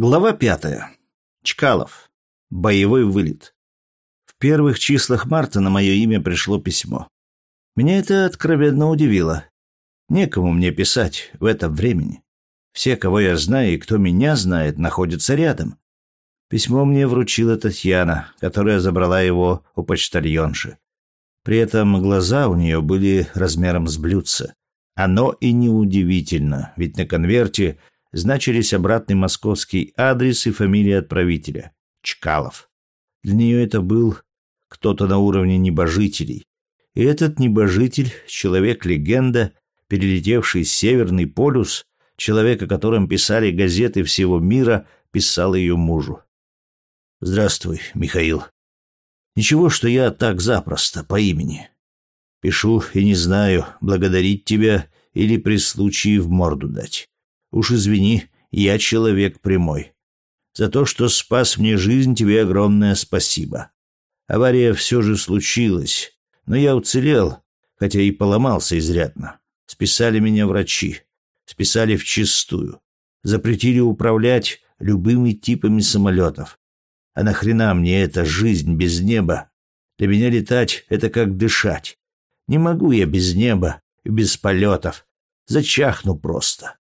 Глава пятая. Чкалов. Боевой вылет. В первых числах марта на мое имя пришло письмо. Меня это откровенно удивило. Некому мне писать в этом времени. Все, кого я знаю и кто меня знает, находятся рядом. Письмо мне вручила Татьяна, которая забрала его у почтальонши. При этом глаза у нее были размером с блюдце. Оно и неудивительно, ведь на конверте значились обратный московский адрес и фамилия отправителя – Чкалов. Для нее это был кто-то на уровне небожителей. И этот небожитель – человек-легенда, перелетевший Северный полюс, человек, о котором писали газеты всего мира, писал ее мужу. «Здравствуй, Михаил. Ничего, что я так запросто, по имени. Пишу и не знаю, благодарить тебя или при случае в морду дать. Уж извини, я человек прямой. За то, что спас мне жизнь, тебе огромное спасибо. Авария все же случилась, но я уцелел, хотя и поломался изрядно. Списали меня врачи, списали в чистую, запретили управлять любыми типами самолетов. А нахрена мне эта жизнь без неба? Для меня летать — это как дышать. Не могу я без неба и без полетов. Зачахну просто.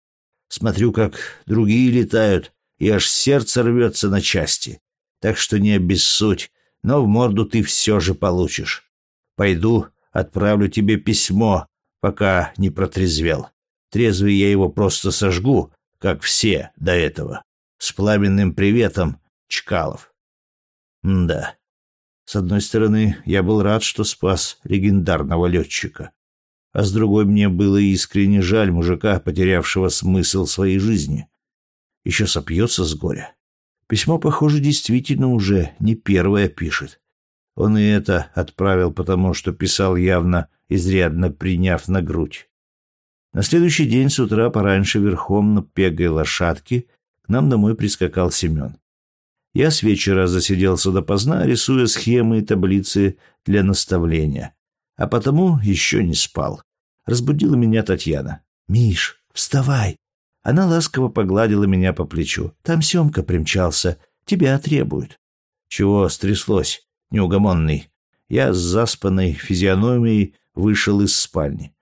Смотрю, как другие летают, и аж сердце рвется на части. Так что не обессудь, но в морду ты все же получишь. Пойду, отправлю тебе письмо, пока не протрезвел. Трезвый я его просто сожгу, как все до этого. С пламенным приветом, Чкалов. М да. С одной стороны, я был рад, что спас легендарного летчика а с другой мне было искренне жаль мужика, потерявшего смысл своей жизни. Еще сопьется с горя. Письмо, похоже, действительно уже не первое пишет. Он и это отправил, потому что писал явно, изрядно приняв на грудь. На следующий день с утра пораньше верхом на пегой лошадке к нам домой прискакал Семен. Я с вечера засиделся допоздна, рисуя схемы и таблицы для наставления, а потому еще не спал. Разбудила меня Татьяна. «Миш, вставай!» Она ласково погладила меня по плечу. «Там Семка примчался. Тебя требуют». «Чего стряслось, неугомонный?» Я с заспанной физиономией вышел из спальни.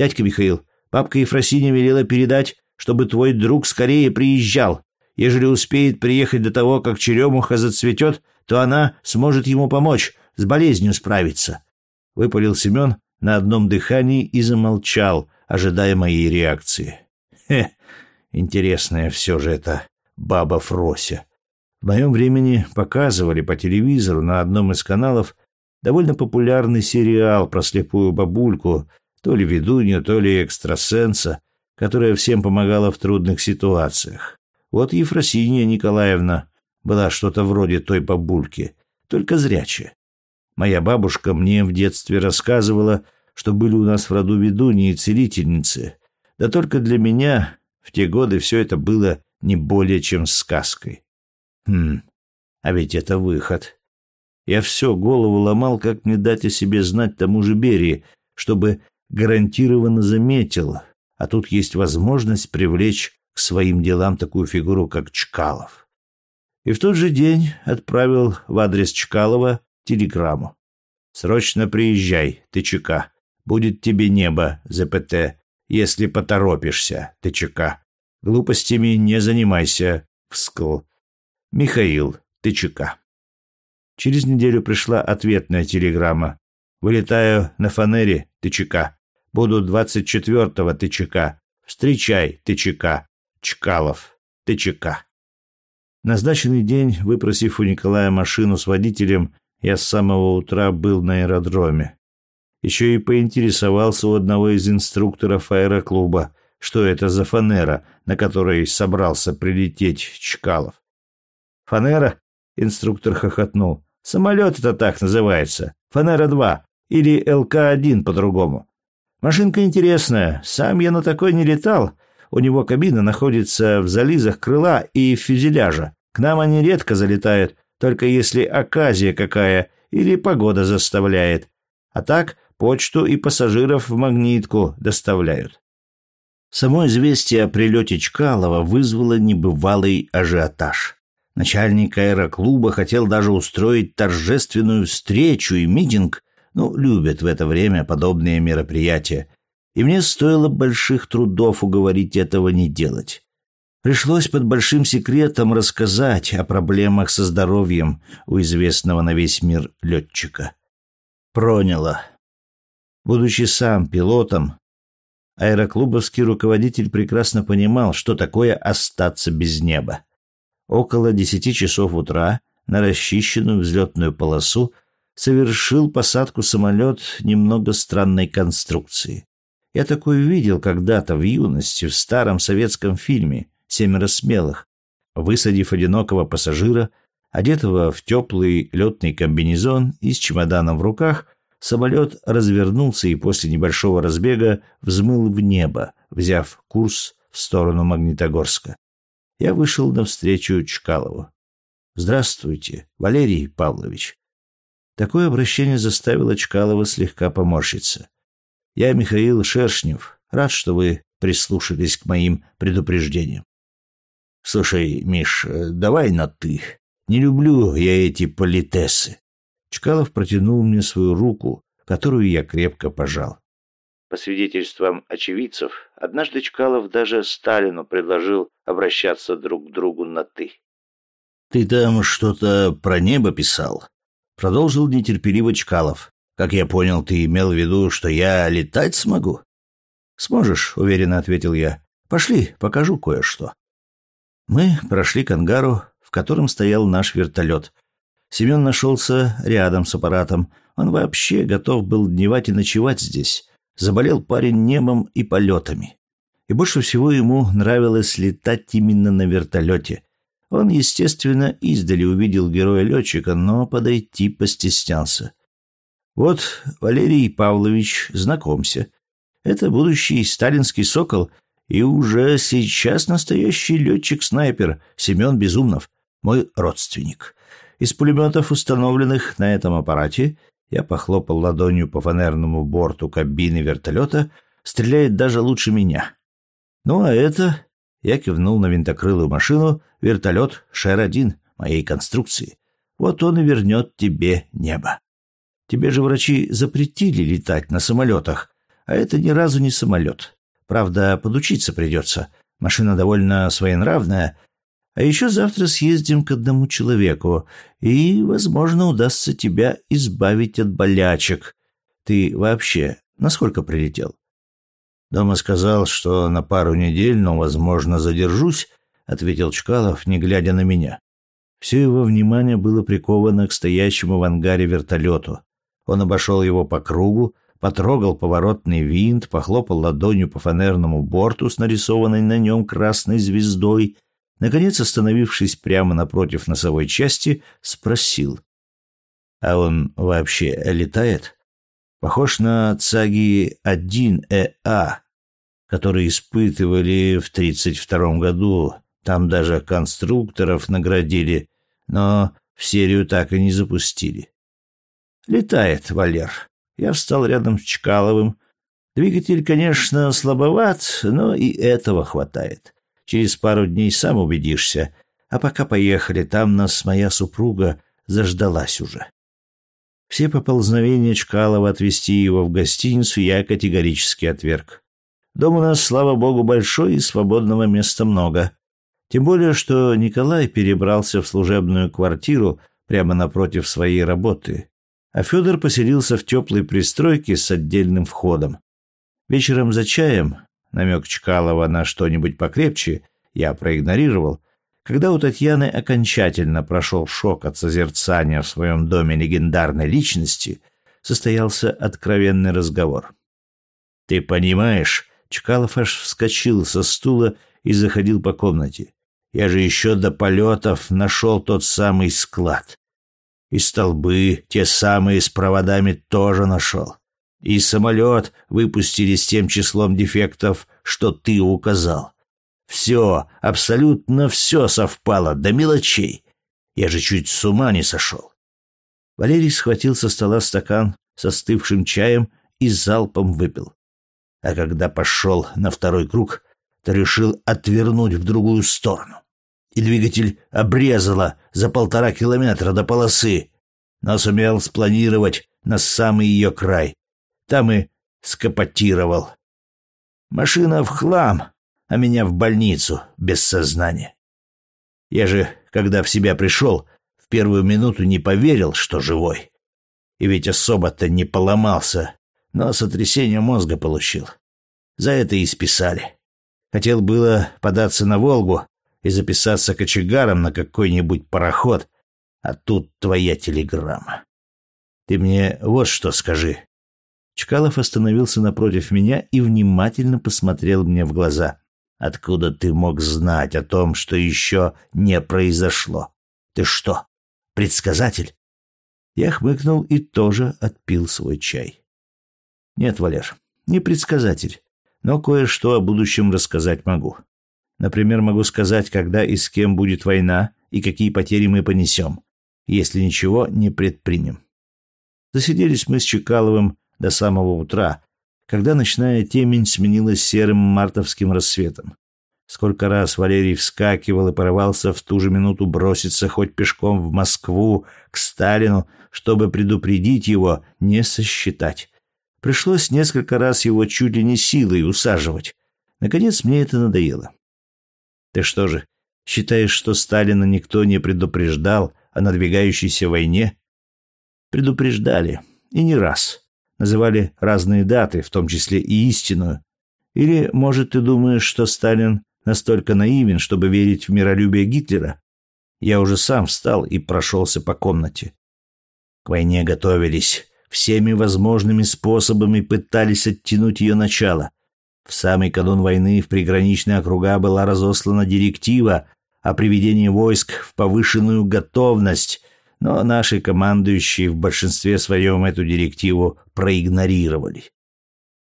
«Дядька Михаил, бабка Ефросинья велела передать, чтобы твой друг скорее приезжал. Ежели успеет приехать до того, как черемуха зацветет, то она сможет ему помочь, с болезнью справиться», — выпалил Семен, на одном дыхании и замолчал, ожидая моей реакции. Хе, интересная все же это баба Фрося. В моем времени показывали по телевизору на одном из каналов довольно популярный сериал про слепую бабульку, то ли ведунью, то ли экстрасенса, которая всем помогала в трудных ситуациях. Вот Ефросинья Николаевна была что-то вроде той бабульки, только зрячая. Моя бабушка мне в детстве рассказывала, что были у нас в роду ведуньи и целительницы. Да только для меня в те годы все это было не более чем сказкой. Хм, а ведь это выход. Я все голову ломал, как мне дать о себе знать тому же Берии, чтобы гарантированно заметил, а тут есть возможность привлечь к своим делам такую фигуру, как Чкалов. И в тот же день отправил в адрес Чкалова телеграмму. «Срочно приезжай, ТЧК. Будет тебе небо, ЗПТ, если поторопишься, ТЧК. Глупостями не занимайся, вскл. Михаил, ТЧК». Через неделю пришла ответная телеграмма. «Вылетаю на фанере, ТЧК. Буду 24-го ТЧК. Встречай, ТЧК. Чкалов, ТЧК». Назначенный день, выпросив у Николая машину с водителем, я с самого утра был на аэродроме. Еще и поинтересовался у одного из инструкторов аэроклуба, что это за фанера, на которой собрался прилететь Чкалов. «Фанера?» — инструктор хохотнул. «Самолет это так называется. Фанера-2 или ЛК-1 по-другому. Машинка интересная. Сам я на такой не летал. У него кабина находится в зализах крыла и фюзеляжа. К нам они редко залетают, только если оказия какая или погода заставляет. А так почту и пассажиров в магнитку доставляют. Само известие о прилете Чкалова вызвало небывалый ажиотаж. Начальник аэроклуба хотел даже устроить торжественную встречу и митинг, ну, любят в это время подобные мероприятия, и мне стоило больших трудов уговорить этого не делать. Пришлось под большим секретом рассказать о проблемах со здоровьем у известного на весь мир летчика. Проняло. Будучи сам пилотом, аэроклубовский руководитель прекрасно понимал, что такое остаться без неба. Около десяти часов утра на расчищенную взлетную полосу совершил посадку самолет немного странной конструкции. Я такое видел когда-то в юности в старом советском фильме «Семеро смелых». Высадив одинокого пассажира, одетого в теплый летный комбинезон и с чемоданом в руках, самолет развернулся и после небольшого разбега взмыл в небо, взяв курс в сторону Магнитогорска. Я вышел навстречу Чкалову. «Здравствуйте, Валерий Павлович». Такое обращение заставило Чкалова слегка поморщиться. Я Михаил Шершнев. Рад, что вы прислушались к моим предупреждениям. Слушай, Миш, давай на «ты». Не люблю я эти политесы. Чкалов протянул мне свою руку, которую я крепко пожал. По свидетельствам очевидцев, однажды Чкалов даже Сталину предложил обращаться друг к другу на «ты». «Ты там что-то про небо писал?» Продолжил нетерпеливо Чкалов. Как я понял, ты имел в виду, что я летать смогу? Сможешь, уверенно ответил я. Пошли, покажу кое-что. Мы прошли к ангару, в котором стоял наш вертолет. Семен нашелся рядом с аппаратом. Он вообще готов был дневать и ночевать здесь. Заболел парень небом и полетами. И больше всего ему нравилось летать именно на вертолете. Он, естественно, издали увидел героя-летчика, но подойти постеснялся. Вот, Валерий Павлович, знакомься. Это будущий сталинский сокол и уже сейчас настоящий летчик-снайпер Семен Безумнов, мой родственник. Из пулеметов, установленных на этом аппарате, я похлопал ладонью по фанерному борту кабины вертолета, стреляет даже лучше меня. Ну а это... Я кивнул на винтокрылую машину, вертолет Шер-1 моей конструкции. Вот он и вернет тебе небо. Тебе же врачи запретили летать на самолетах, а это ни разу не самолет. Правда, подучиться придется. Машина довольно своенравная. А еще завтра съездим к одному человеку, и, возможно, удастся тебя избавить от болячек. Ты вообще насколько прилетел? Дома сказал, что на пару недель, но, возможно, задержусь, — ответил Чкалов, не глядя на меня. Все его внимание было приковано к стоящему в ангаре вертолету. Он обошел его по кругу, потрогал поворотный винт, похлопал ладонью по фанерному борту с нарисованной на нем красной звездой, наконец, остановившись прямо напротив носовой части, спросил. «А он вообще летает?» «Похож на ЦАГИ-1ЭА, который испытывали в 32 году. Там даже конструкторов наградили, но в серию так и не запустили. Летает Валер. Я встал рядом с Чкаловым. Двигатель, конечно, слабоват, но и этого хватает. Через пару дней сам убедишься. А пока поехали, там нас моя супруга заждалась уже. Все поползновения Чкалова отвезти его в гостиницу я категорически отверг. Дом у нас, слава богу, большой и свободного места много. Тем более, что Николай перебрался в служебную квартиру прямо напротив своей работы а Федор поселился в теплой пристройке с отдельным входом. Вечером за чаем, намек Чкалова на что-нибудь покрепче, я проигнорировал, когда у Татьяны окончательно прошел шок от созерцания в своем доме легендарной личности, состоялся откровенный разговор. «Ты понимаешь...» Чкалов аж вскочил со стула и заходил по комнате. «Я же еще до полетов нашел тот самый склад. И столбы, те самые с проводами, тоже нашел. И самолет выпустили с тем числом дефектов, что ты указал. Все, абсолютно все совпало, до мелочей. Я же чуть с ума не сошел. Валерий схватил со стола стакан со остывшим чаем и залпом выпил. А когда пошел на второй круг, то решил отвернуть в другую сторону. И двигатель обрезало за полтора километра до полосы, но сумел спланировать на самый ее край. Там и скопотировал. Машина в хлам, а меня в больницу без сознания. Я же, когда в себя пришел, в первую минуту не поверил, что живой. И ведь особо-то не поломался, но сотрясение мозга получил. За это и списали. Хотел было податься на Волгу и записаться кочегаром на какой-нибудь пароход, а тут твоя телеграмма. Ты мне вот что скажи. Чкалов остановился напротив меня и внимательно посмотрел мне в глаза. Откуда ты мог знать о том, что еще не произошло? Ты что, предсказатель? Я хмыкнул и тоже отпил свой чай. Нет, Валер, не предсказатель, но кое-что о будущем рассказать могу. Например, могу сказать, когда и с кем будет война и какие потери мы понесем, если ничего не предпримем. Засиделись мы с Чекаловым до самого утра, когда ночная темень сменилась серым мартовским рассветом. Сколько раз Валерий вскакивал и порывался в ту же минуту броситься хоть пешком в Москву к Сталину, чтобы предупредить его не сосчитать. Пришлось несколько раз его чуть ли не силой усаживать. Наконец мне это надоело. Ты что же, считаешь, что Сталина никто не предупреждал о надвигающейся войне? Предупреждали, и не раз. Называли разные даты, в том числе и истинную. Или, может, ты думаешь, что Сталин настолько наивен, чтобы верить в миролюбие Гитлера? Я уже сам встал и прошелся по комнате. К войне готовились. Всеми возможными способами пытались оттянуть ее начало. В самый канун войны в приграничные округа была разослана директива о приведении войск в повышенную готовность, но наши командующие в большинстве своем эту директиву проигнорировали.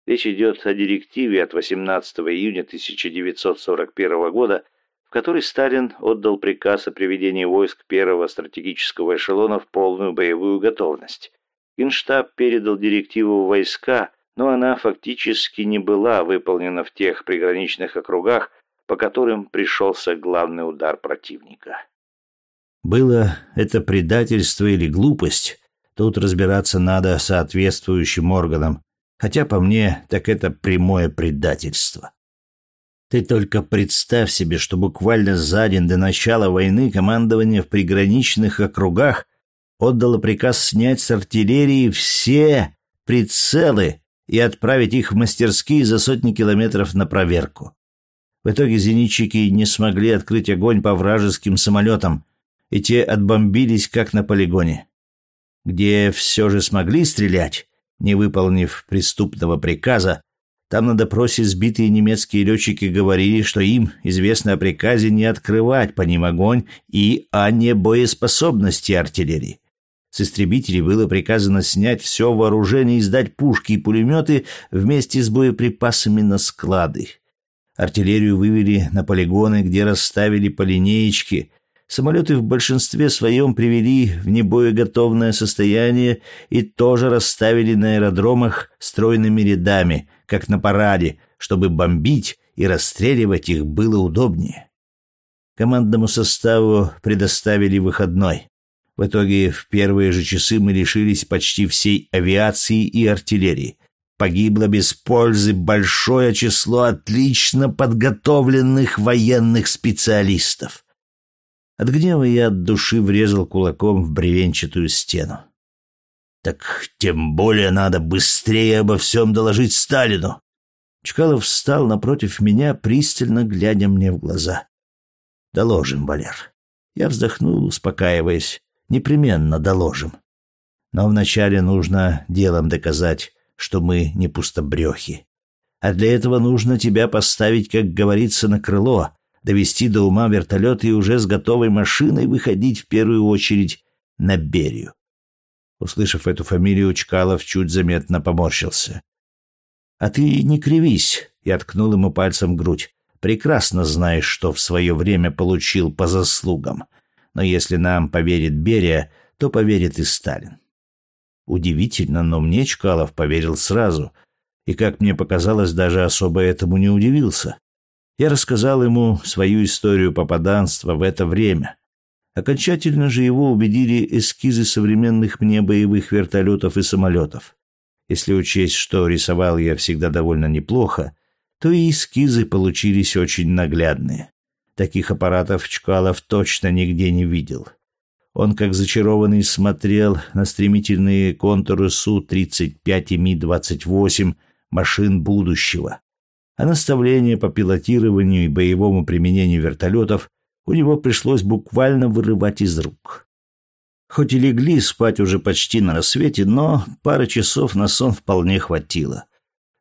Речь идет о директиве от 18 июня 1941 года, в которой Сталин отдал приказ о приведении войск первого стратегического эшелона в полную боевую готовность. Генштаб передал директиву в войска, но она фактически не была выполнена в тех приграничных округах, по которым пришелся главный удар противника. Было это предательство или глупость, тут разбираться надо соответствующим органам, хотя по мне так это прямое предательство. Ты только представь себе, что буквально за день до начала войны командование в приграничных округах отдало приказ снять с артиллерии все прицелы и отправить их в мастерские за сотни километров на проверку. В итоге зенитчики не смогли открыть огонь по вражеским самолетам, и те отбомбились, как на полигоне. Где все же смогли стрелять, не выполнив преступного приказа, там на допросе сбитые немецкие летчики говорили, что им известно о приказе не открывать по ним огонь и о небоеспособности артиллерии. С истребителей было приказано снять все вооружение и сдать пушки и пулеметы вместе с боеприпасами на склады. Артиллерию вывели на полигоны, где расставили по линеечке, Самолеты в большинстве своем привели в небоеготовное состояние и тоже расставили на аэродромах стройными рядами, как на параде, чтобы бомбить и расстреливать их было удобнее. Командному составу предоставили выходной. В итоге в первые же часы мы лишились почти всей авиации и артиллерии. Погибло без пользы большое число отлично подготовленных военных специалистов. От гнева я от души врезал кулаком в бревенчатую стену. «Так тем более надо быстрее обо всем доложить Сталину!» Чкалов встал напротив меня, пристально глядя мне в глаза. «Доложим, Валер». Я вздохнул, успокаиваясь. «Непременно доложим. Но вначале нужно делом доказать, что мы не пустобрехи. А для этого нужно тебя поставить, как говорится, на крыло, довести до ума вертолет и уже с готовой машиной выходить в первую очередь на Берию. Услышав эту фамилию, Чкалов чуть заметно поморщился. «А ты не кривись», — я ткнул ему пальцем в грудь. «Прекрасно знаешь, что в свое время получил по заслугам. Но если нам поверит Берия, то поверит и Сталин». Удивительно, но мне Чкалов поверил сразу, и, как мне показалось, даже особо этому не удивился. Я рассказал ему свою историю попаданства в это время. Окончательно же его убедили эскизы современных мне боевых вертолетов и самолетов. Если учесть, что рисовал я всегда довольно неплохо, то и эскизы получились очень наглядные. Таких аппаратов Чкалов точно нигде не видел. Он, как зачарованный, смотрел на стремительные контуры Су-35 и Ми-28 машин будущего. А наставления по пилотированию и боевому применению вертолетов у него пришлось буквально вырывать из рук. Хоть и легли спать уже почти на рассвете, но пары часов на сон вполне хватило.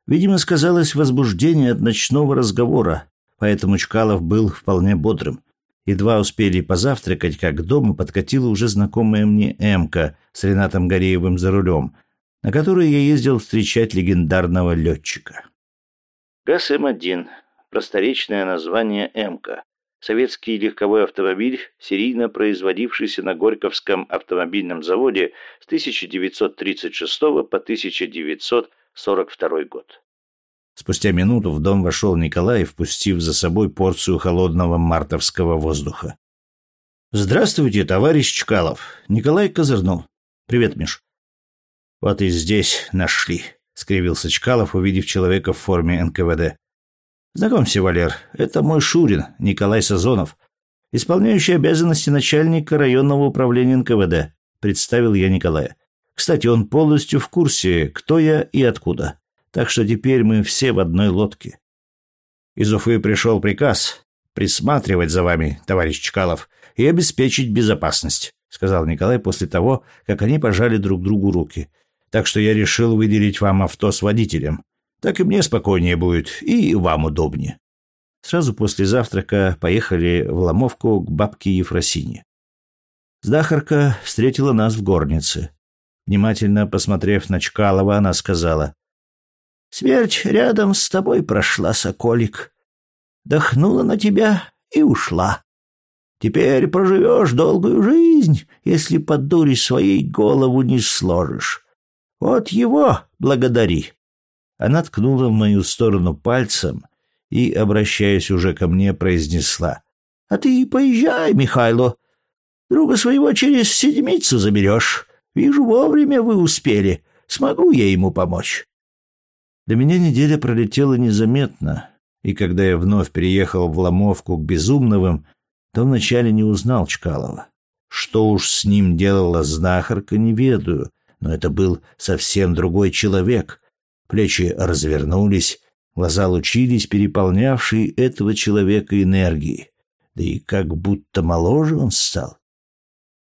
Видимо, сказалось возбуждение от ночного разговора, поэтому Чкалов был вполне бодрым. Едва успели позавтракать, как к дому подкатила уже знакомая мне Эмка с Ренатом Гореевым за рулем, на которой я ездил встречать легендарного летчика. ГАЗ-М1 – просторечное название Эмка. Советский легковой автомобиль, серийно производившийся на Горьковском автомобильном заводе с 1936 по 1942 год. Спустя минуту в дом вошел Николай, впустив за собой порцию холодного мартовского воздуха. «Здравствуйте, товарищ Чкалов!» Николай козырнул. «Привет, Миш». «Вот и здесь нашли», — скривился Чкалов, увидев человека в форме НКВД. «Знакомься, Валер, это мой Шурин, Николай Сазонов, исполняющий обязанности начальника районного управления НКВД», — представил я Николая. «Кстати, он полностью в курсе, кто я и откуда так что теперь мы все в одной лодке. Из Уфы пришел приказ присматривать за вами, товарищ Чкалов, и обеспечить безопасность, сказал Николай после того, как они пожали друг другу руки. Так что я решил выделить вам авто с водителем. Так и мне спокойнее будет, и вам удобнее. Сразу после завтрака поехали в Ломовку к бабке Ефросине. Знахарка встретила нас в горнице. Внимательно посмотрев на Чкалова, она сказала, Смерть рядом с тобой прошла, соколик. Дохнула на тебя и ушла. Теперь проживешь долгую жизнь, если под дури своей голову не сложишь. Вот его благодари. Она ткнула в мою сторону пальцем и, обращаясь уже ко мне, произнесла. — А ты поезжай, Михайло. Друга своего через седмицу заберешь. Вижу, вовремя вы успели. Смогу я ему помочь. Для меня неделя пролетела незаметно, и когда я вновь переехал в Ломовку к Безумновым, то вначале не узнал Чкалова. Что уж с ним делала знахарка, не ведаю, но это был совсем другой человек. Плечи развернулись, глаза лучились, переполнявшие этого человека энергией. Да и как будто моложе он стал.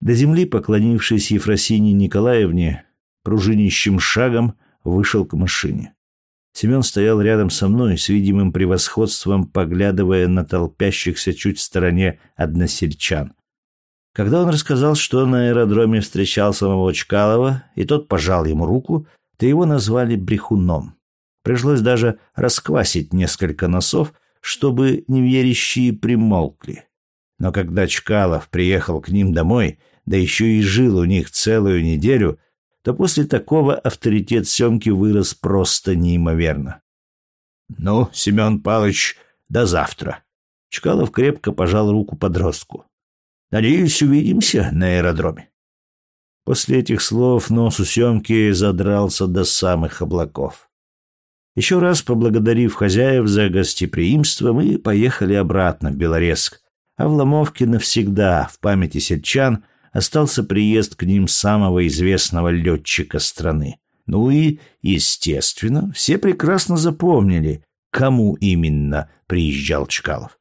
До земли, поклонившись Ефросине Николаевне, пружинищим шагом вышел к машине. Семен стоял рядом со мной с видимым превосходством, поглядывая на толпящихся чуть в стороне односельчан. Когда он рассказал, что на аэродроме встречал самого Чкалова, и тот пожал ему руку, то его назвали брехуном. Пришлось даже расквасить несколько носов, чтобы неверящие примолкли. Но когда Чкалов приехал к ним домой, да еще и жил у них целую неделю, то после такого авторитет Семки вырос просто неимоверно. «Ну, Семен Павлович, до завтра». Чкалов крепко пожал руку подростку. «Надеюсь, увидимся на аэродроме». После этих слов нос у Семки задрался до самых облаков. Еще раз поблагодарив хозяев за гостеприимство, мы поехали обратно в Белорецк, а в Ломовке навсегда в памяти сельчан – остался приезд к ним самого известного летчика страны. Ну и, естественно, все прекрасно запомнили, кому именно приезжал Чкалов.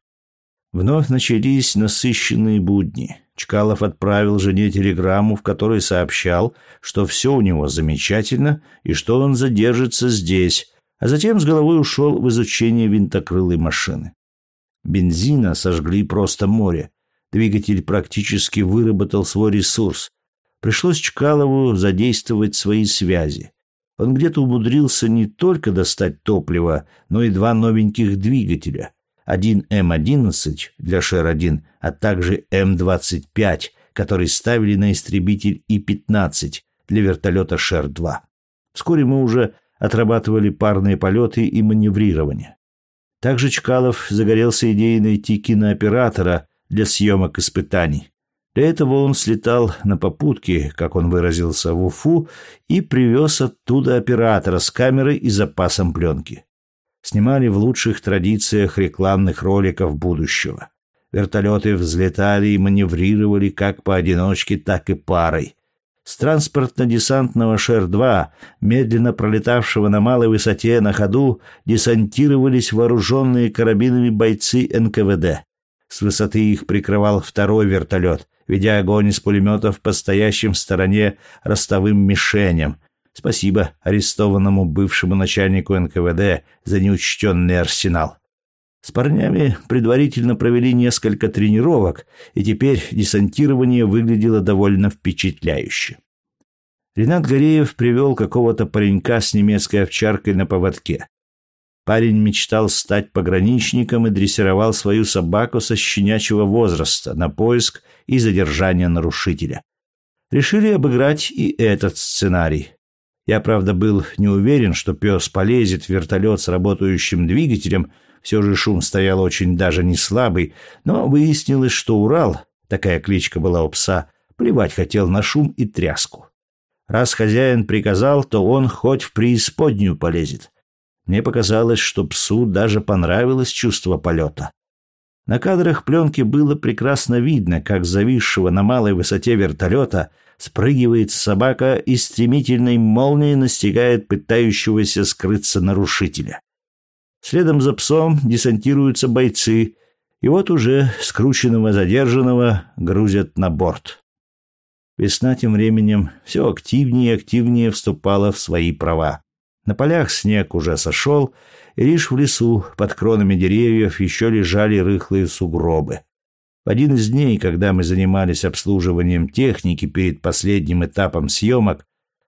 Вновь начались насыщенные будни. Чкалов отправил жене телеграмму, в которой сообщал, что все у него замечательно и что он задержится здесь, а затем с головой ушел в изучение винтокрылой машины. Бензина сожгли просто море, Двигатель практически выработал свой ресурс. Пришлось Чкалову задействовать свои связи. Он где-то умудрился не только достать топливо, но и два новеньких двигателя. Один М-11 для Шер-1, а также М-25, который ставили на истребитель И-15 для вертолета Шер-2. Вскоре мы уже отрабатывали парные полеты и маневрирование. Также Чкалов загорелся идеей найти кинооператора для съемок испытаний. Для этого он слетал на попутки, как он выразился, в Уфу и привез оттуда оператора с камерой и запасом пленки. Снимали в лучших традициях рекламных роликов будущего. Вертолеты взлетали и маневрировали как поодиночке, так и парой. С транспортно-десантного Шер-2, медленно пролетавшего на малой высоте на ходу, десантировались вооруженные карабинами бойцы НКВД. С высоты их прикрывал второй вертолет, ведя огонь из пулеметов по стоящим в стороне ростовым мишеням. Спасибо арестованному бывшему начальнику НКВД за неучтенный арсенал. С парнями предварительно провели несколько тренировок, и теперь десантирование выглядело довольно впечатляюще. Ренат Гореев привел какого-то паренька с немецкой овчаркой на поводке. Парень мечтал стать пограничником и дрессировал свою собаку со щенячьего возраста на поиск и задержание нарушителя. Решили обыграть и этот сценарий. Я, правда, был не уверен, что пес полезет в вертолет с работающим двигателем – все же шум стоял очень даже не слабый, но выяснилось, что Урал, такая кличка была у пса, плевать хотел на шум и тряску. Раз хозяин приказал, то он хоть в преисподнюю полезет. Мне показалось, что псу даже понравилось чувство полета. На кадрах пленки было прекрасно видно, как зависшего на малой высоте вертолета спрыгивает собака и стремительной молнией настигает пытающегося скрыться нарушителя. Следом за псом десантируются бойцы, и вот уже скрученного задержанного грузят на борт. Весна тем временем все активнее и активнее вступала в свои права. На полях снег уже сошел, и лишь в лесу под кронами деревьев еще лежали рыхлые сугробы. В один из дней, когда мы занимались обслуживанием техники перед последним этапом съемок,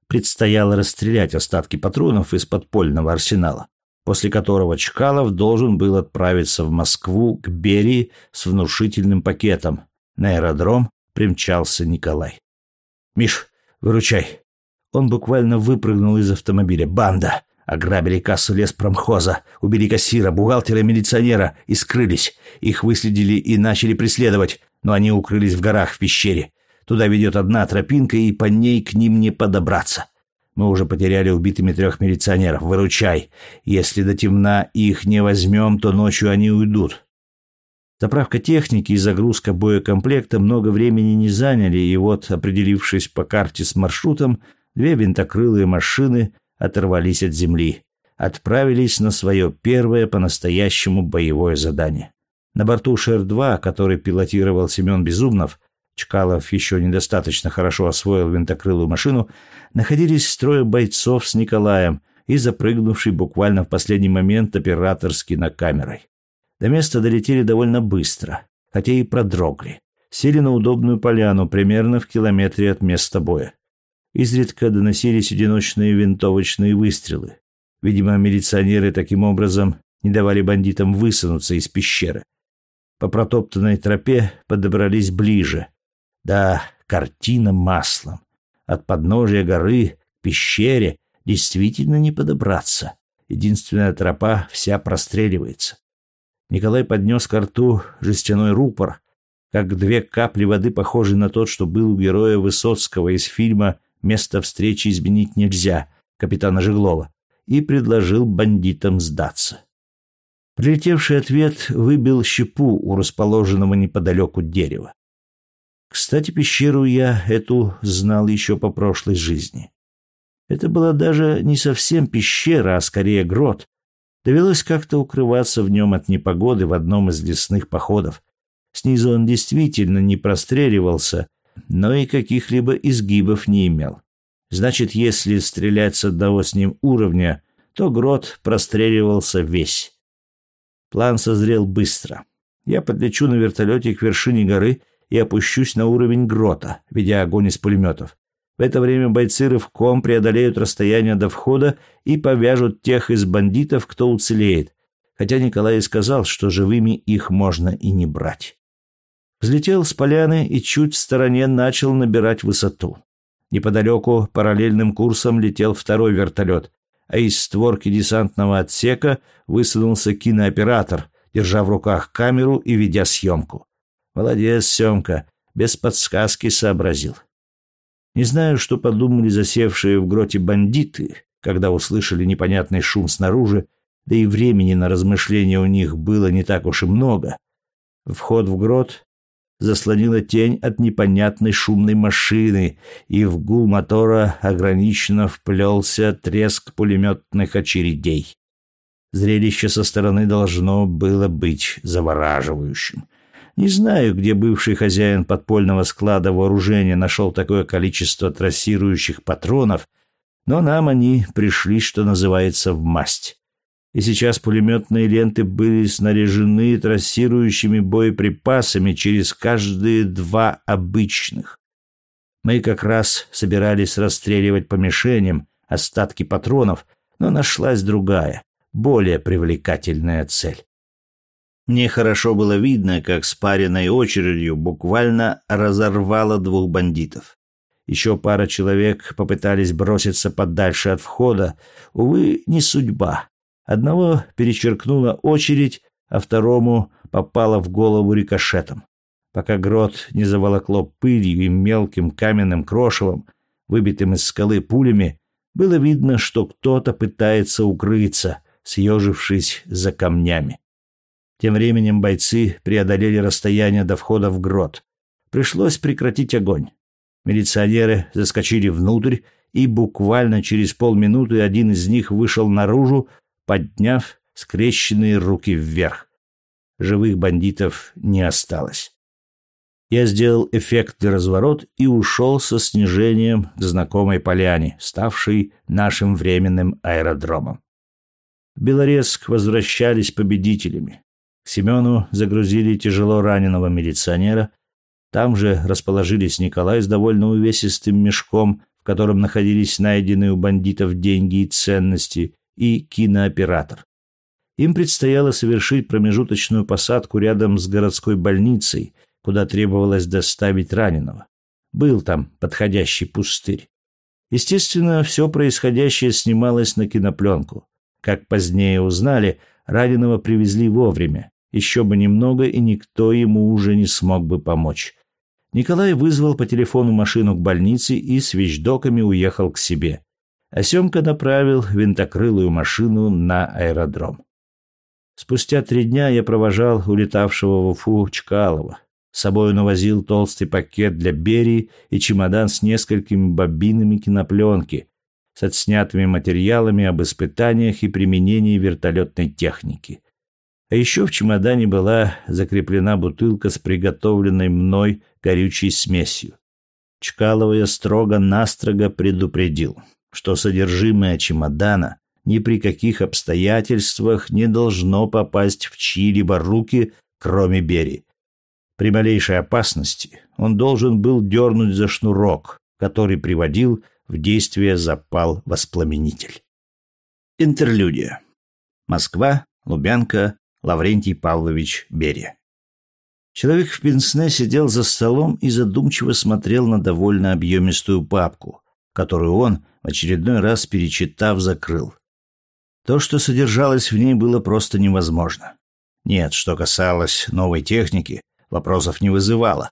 предстояло расстрелять остатки патронов из подпольного арсенала после которого Чкалов должен был отправиться в Москву к Берии с внушительным пакетом. На аэродром примчался Николай. «Миш, выручай!» Он буквально выпрыгнул из автомобиля. «Банда! Ограбили кассу леспромхоза, убили кассира, бухгалтера и милиционера и скрылись. Их выследили и начали преследовать, но они укрылись в горах в пещере. Туда ведет одна тропинка, и по ней к ним не подобраться. Мы уже потеряли убитыми трех милиционеров. Выручай. Если до темна их не возьмем, то ночью они уйдут. Заправка техники и загрузка боекомплекта много времени не заняли, и вот, определившись по карте с маршрутом, две винтокрылые машины оторвались от земли, отправились на свое первое по-настоящему боевое задание. На борту Шер-2, который пилотировал Семен Безумнов, Чкалов еще недостаточно хорошо освоил винтокрылую машину, находились строя бойцов с Николаем и запрыгнувший буквально в последний момент операторский на камерой. До места долетели довольно быстро, хотя и продрогли. Сели на удобную поляну, примерно в километре от места боя. Изредка доносились одиночные винтовочные выстрелы. Видимо, милиционеры таким образом не давали бандитам высунуться из пещеры. По протоптанной тропе подобрались ближе, да, картина маслом. От подножия горы к пещере действительно не подобраться. Единственная тропа вся простреливается. Николай поднес к рту жестяной рупор, как две капли воды, похожие на тот, что был у героя Высоцкого из фильма «Место встречи изменить нельзя» капитана Жеглова, и предложил бандитам сдаться. Прилетевший ответ выбил щепу у расположенного неподалеку дерева. Кстати, пещеру я эту знал еще по прошлой жизни. Это была даже не совсем пещера, а скорее грот. Довелось как-то укрываться в нем от непогоды в одном из лесных походов. Снизу он действительно не простреливался, но и каких-либо изгибов не имел. Значит, если стрелять с одного с ним уровня, то грот простреливался весь. План созрел быстро. Я подлечу на вертолете к вершине горы — и опущусь на уровень грота, ведя огонь из пулеметов. В это время бойцы рывком преодолеют расстояние до входа и повяжут тех из бандитов, кто уцелеет, хотя Николай сказал, что живыми их можно и не брать. Взлетел с поляны и чуть в стороне начал набирать высоту. Неподалеку параллельным курсом летел второй вертолет, а из створки десантного отсека высунулся кинооператор, держа в руках камеру и ведя съемку. Молодец, Семка, без подсказки сообразил. Не знаю, что подумали засевшие в гроте бандиты, когда услышали непонятный шум снаружи, да и времени на размышления у них было не так уж и много. Вход в грот заслонила тень от непонятной шумной машины, и в гул мотора ограниченно вплелся треск пулеметных очередей. Зрелище со стороны должно было быть завораживающим. Не знаю, где бывший хозяин подпольного склада вооружения нашел такое количество трассирующих патронов, но нам они пришли, что называется, в масть. И сейчас пулеметные ленты были снаряжены трассирующими боеприпасами через каждые два обычных. Мы как раз собирались расстреливать по мишеням остатки патронов, но нашлась другая, более привлекательная цель. Мне хорошо было видно, как спаренной очередью буквально разорвало двух бандитов. Еще пара человек попытались броситься подальше от входа. Увы, не судьба. Одного перечеркнула очередь, а второму попала в голову рикошетом. Пока грот не заволокло пылью и мелким каменным крошевом, выбитым из скалы пулями, было видно, что кто-то пытается укрыться, съежившись за камнями. Тем временем бойцы преодолели расстояние до входа в грот. Пришлось прекратить огонь. Милиционеры заскочили внутрь, и буквально через полминуты один из них вышел наружу, подняв скрещенные руки вверх. Живых бандитов не осталось. Я сделал эффектный разворот и ушел со снижением к знакомой поляне, ставшей нашим временным аэродромом. В Белорецк возвращались победителями. К Семену загрузили тяжело раненого милиционера. Там же расположились Николай с довольно увесистым мешком, в котором находились найденные у бандитов деньги и ценности, и кинооператор. Им предстояло совершить промежуточную посадку рядом с городской больницей, куда требовалось доставить раненого. Был там подходящий пустырь. Естественно, все происходящее снималось на кинопленку. Как позднее узнали, раненого привезли вовремя. Еще бы немного, и никто ему уже не смог бы помочь. Николай вызвал по телефону машину к больнице и с вещдоками уехал к себе. А Семка направил винтокрылую машину на аэродром. Спустя три дня я провожал улетавшего в Уфу Чкалова. С собой он увозил толстый пакет для Берии и чемодан с несколькими бобинами кинопленки, с отснятыми материалами об испытаниях и применении вертолетной техники. А еще в чемодане была закреплена бутылка с приготовленной мной горючей смесью. Чкалова я строго-настрого предупредил, что содержимое чемодана ни при каких обстоятельствах не должно попасть в чьи-либо руки, кроме Бери. При малейшей опасности он должен был дернуть за шнурок, который приводил в действие запал-воспламенитель. Интерлюдия. Москва, Лубянка, Лаврентий Павлович Берия. Человек в пенсне сидел за столом и задумчиво смотрел на довольно объемистую папку, которую он, в очередной раз перечитав, закрыл. То, что содержалось в ней, было просто невозможно. Нет, что касалось новой техники, вопросов не вызывало.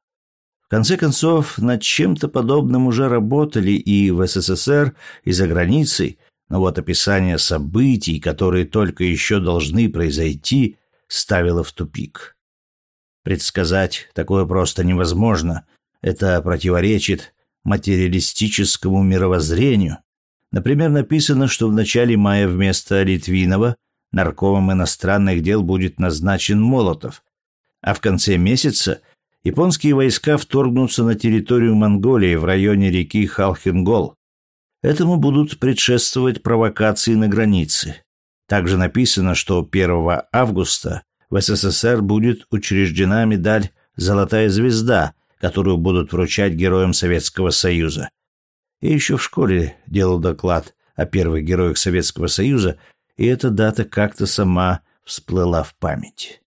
В конце концов, над чем-то подобным уже работали и в СССР, и за границей, но вот описание событий, которые только еще должны произойти, ставило в тупик. Предсказать такое просто невозможно. Это противоречит материалистическому мировоззрению. Например, написано, что в начале мая вместо Литвинова наркомом иностранных дел будет назначен Молотов, а в конце месяца японские войска вторгнутся на территорию Монголии в районе реки Халхингол. Этому будут предшествовать провокации на границе. Также написано, что 1 августа в СССР будет учреждена медаль «Золотая звезда», которую будут вручать героям Советского Союза. Я еще в школе делал доклад о первых героях Советского Союза, и эта дата как-то сама всплыла в память.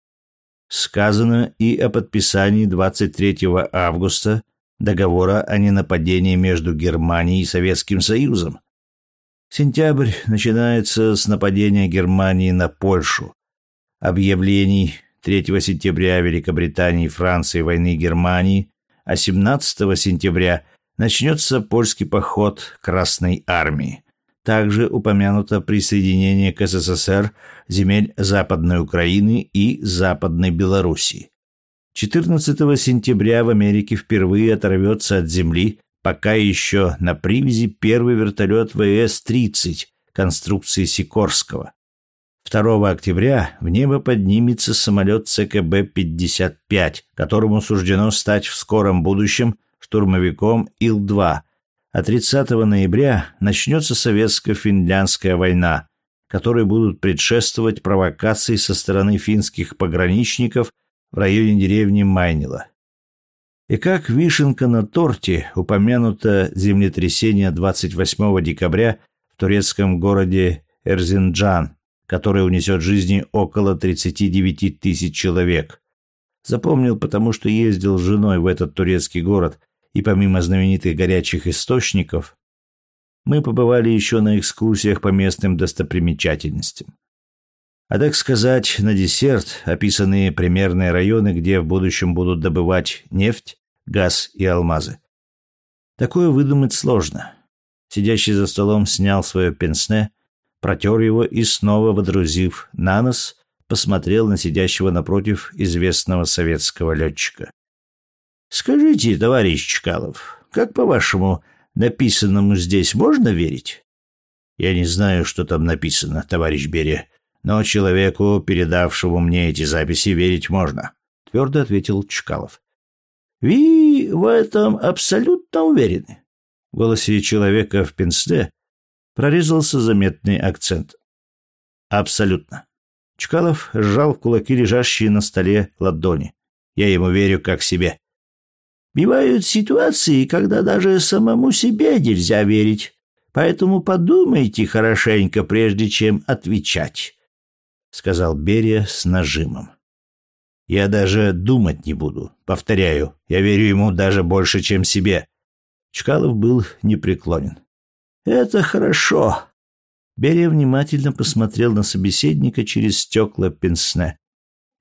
Сказано и о подписании 23 августа договора о ненападении между Германией и Советским Союзом. Сентябрь начинается с нападения Германии на Польшу, объявлений 3 сентября Великобритании и Франции войны Германии, а 17 сентября начнется польский поход Красной Армии. Также упомянуто присоединение к СССР земель Западной Украины и Западной Белоруссии. 14 сентября в Америке впервые оторвется от земли пока еще на привязи первый вертолет ВС-30 конструкции Сикорского. 2 октября в небо поднимется самолет ЦКБ-55, которому суждено стать в скором будущем штурмовиком Ил-2, а 30 ноября начнется советско-финляндская война, которой будут предшествовать провокации со стороны финских пограничников в районе деревни Майнила. И как вишенка на торте упомянуто землетрясение 28 декабря в турецком городе Эрзинджан, которое унесет жизни около 39 тысяч человек. Запомнил, потому что ездил с женой в этот турецкий город, и помимо знаменитых горячих источников, мы побывали еще на экскурсиях по местным достопримечательностям. А так сказать, на десерт описаны примерные районы, где в будущем будут добывать нефть, газ и алмазы. Такое выдумать сложно. Сидящий за столом снял свое пенсне, протер его и снова водрузив на нос, посмотрел на сидящего напротив известного советского летчика. «Скажите, товарищ Чкалов, как по-вашему, написанному здесь можно верить?» «Я не знаю, что там написано, товарищ Берия», но человеку, передавшему мне эти записи, верить можно», — твердо ответил Чкалов. «Вы в этом абсолютно уверены?» В голосе человека в пенсне прорезался заметный акцент. «Абсолютно». Чкалов сжал в кулаки лежащие на столе ладони. «Я ему верю как себе». «Бывают ситуации, когда даже самому себе нельзя верить, поэтому подумайте хорошенько, прежде чем отвечать» сказал Берия с нажимом. Я даже думать не буду. Повторяю, я верю ему даже больше, чем себе. Чкалов был непреклонен. Это хорошо. Берия внимательно посмотрел на собеседника через стекла пенсне.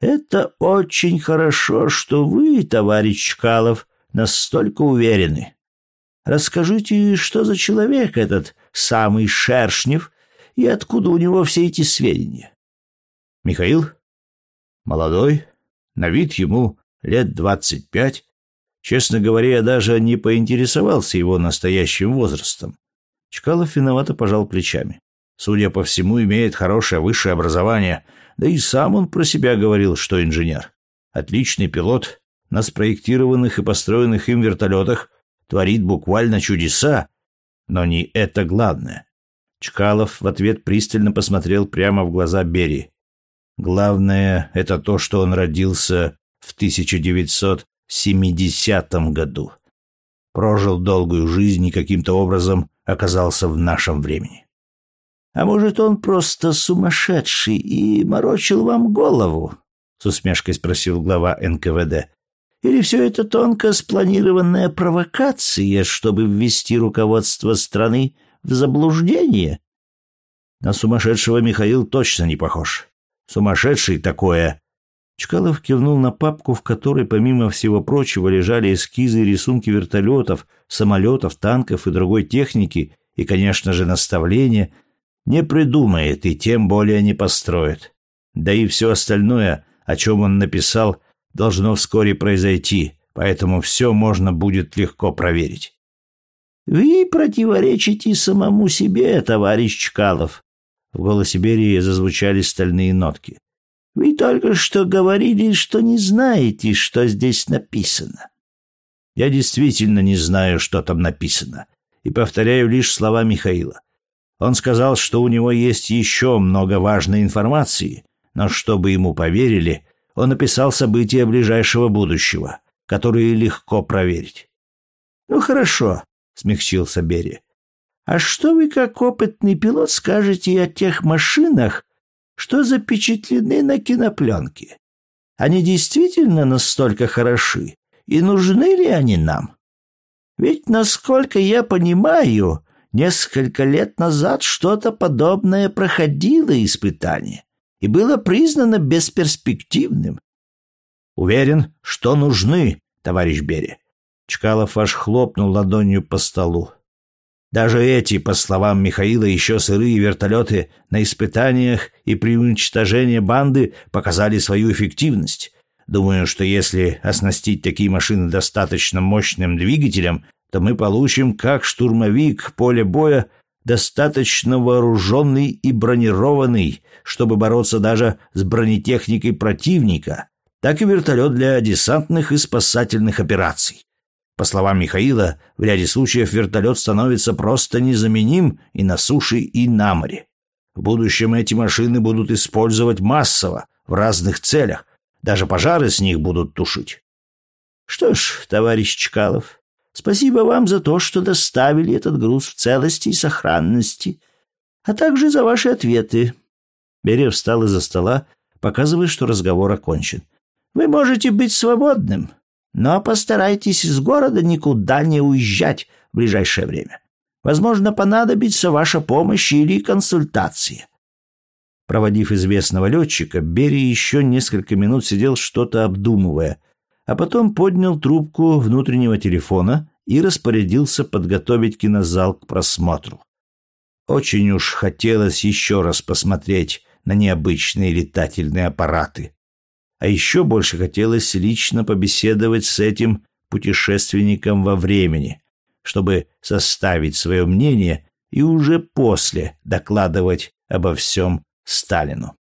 Это очень хорошо, что вы, товарищ Чкалов, настолько уверены. Расскажите, что за человек этот самый Шершнев и откуда у него все эти сведения? Михаил? Молодой, на вид ему лет двадцать пять. Честно говоря, я даже не поинтересовался его настоящим возрастом. Чкалов виновато пожал плечами. Судя по всему, имеет хорошее высшее образование, да и сам он про себя говорил, что инженер. Отличный пилот, на спроектированных и построенных им вертолетах творит буквально чудеса, но не это главное. Чкалов в ответ пристально посмотрел прямо в глаза Берии. Главное — это то, что он родился в 1970 году. Прожил долгую жизнь и каким-то образом оказался в нашем времени. А может, он просто сумасшедший и морочил вам голову? С усмешкой спросил глава НКВД. Или все это тонко спланированная провокация, чтобы ввести руководство страны в заблуждение? На сумасшедшего Михаил точно не похож. Сумасшедший такое!» Чкалов кивнул на папку, в которой, помимо всего прочего, лежали эскизы и рисунки вертолетов, самолетов, танков и другой техники, и, конечно же, наставления. Не придумает и тем более не построит. Да и все остальное, о чем он написал, должно вскоре произойти, поэтому все можно будет легко проверить. «Вы противоречите самому себе, товарищ Чкалов», в голосе Берии зазвучали стальные нотки. «Вы только что говорили, что не знаете, что здесь написано». «Я действительно не знаю, что там написано, и повторяю лишь слова Михаила. Он сказал, что у него есть еще много важной информации, но чтобы ему поверили, он описал события ближайшего будущего, которые легко проверить». «Ну хорошо», — смягчился Берия. А что вы, как опытный пилот, скажете о тех машинах, что запечатлены на кинопленке? Они действительно настолько хороши? И нужны ли они нам? Ведь, насколько я понимаю, несколько лет назад что-то подобное проходило испытание и было признано бесперспективным. Уверен, что нужны, товарищ Берия. Чкалов аж хлопнул ладонью по столу. Даже эти, по словам Михаила, еще сырые вертолеты на испытаниях и при уничтожении банды показали свою эффективность. Думаю, что если оснастить такие машины достаточно мощным двигателем, то мы получим как штурмовик поле боя достаточно вооруженный и бронированный, чтобы бороться даже с бронетехникой противника, так и вертолет для десантных и спасательных операций. По словам Михаила, в ряде случаев вертолет становится просто незаменим и на суше, и на море. В будущем эти машины будут использовать массово, в разных целях, даже пожары с них будут тушить. Что ж, товарищ Чкалов, спасибо вам за то, что доставили этот груз в целости и сохранности, а также за ваши ответы. Берия встал из-за стола, показывая, что разговор окончен. Вы можете быть свободным, но постарайтесь из города никуда не уезжать в ближайшее время. Возможно, понадобится ваша помощь или консультация. Проводив известного летчика, Берри еще несколько минут сидел что-то обдумывая, а потом поднял трубку внутреннего телефона и распорядился подготовить кинозал к просмотру. Очень уж хотелось еще раз посмотреть на необычные летательные аппараты. А еще больше хотелось лично побеседовать с этим путешественником во времени, чтобы составить свое мнение и уже после докладывать обо всем Сталину.